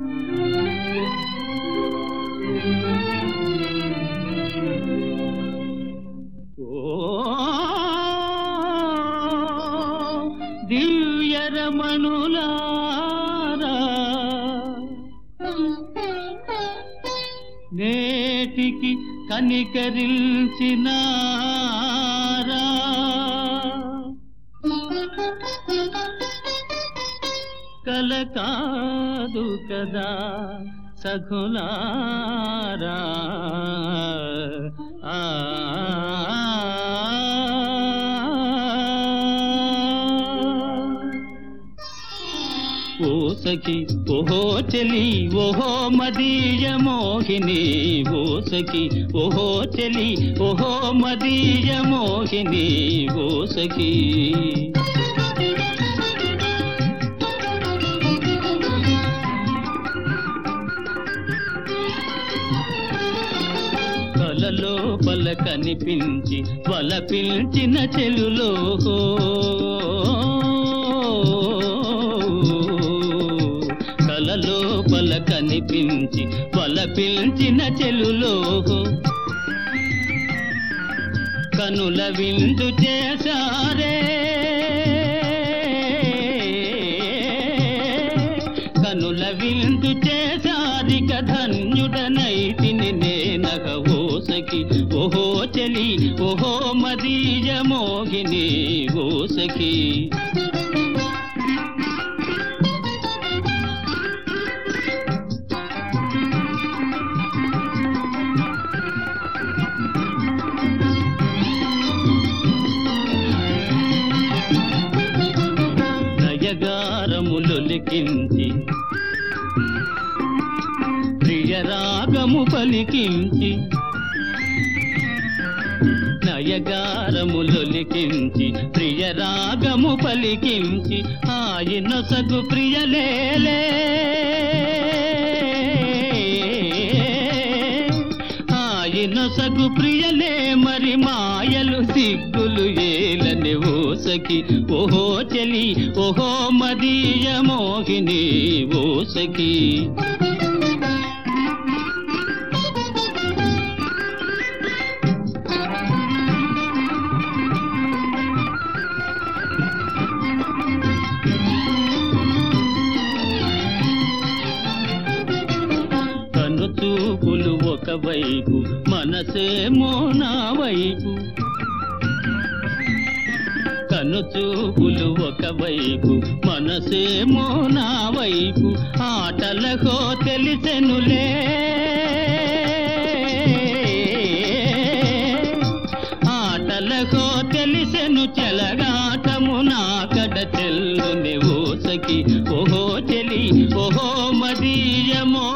ఓ దివ్యరమణులారా నేటికి కనికరించినారా? కల కాదు కదా సఖులారా ఆ ఓసకి ఓహో చెలి ఓహో మదీయ మోహిని ఓసకి ఓహో చెలి ఓహో మదీయ మోహిని ఓసకి వల లోపల కనిపించి వల పిలిచిన చెలులో. కల లోపల కనిపించి వల పిలిచిన చెలులో. కనుల విందు చేస ఎందు విందు చేశారిక ధన్యుడనైతిని నేనగ ఓసకి. ఓహో చలి ఓహో మదీయ మోగిని ఓసకి. నయగారములొలికించి ప్రియరాగము పలికించి నయగారములొలికించి ప్రియరాగము పలికించి ఆయన సగు ప్రియలేలే ఆయన సగు ప్రియలే మరి మాయలు సిగ్గులు ఏలని ఓసకి ఓహో చలి ఓహో మదీయ మోహిని ఓసకి చూపులు ఒకవైపు మనసేమో నా వైపు కను చూపులు ఒకవైపు మనసేమో నా వైపు ఆటలకో తెలిసెనులే ఆటలకో తెలిసెను చెలగాటము నా కడ చెల్లుని ఓసకి ఓహో చెలి ఓహో మదీయమో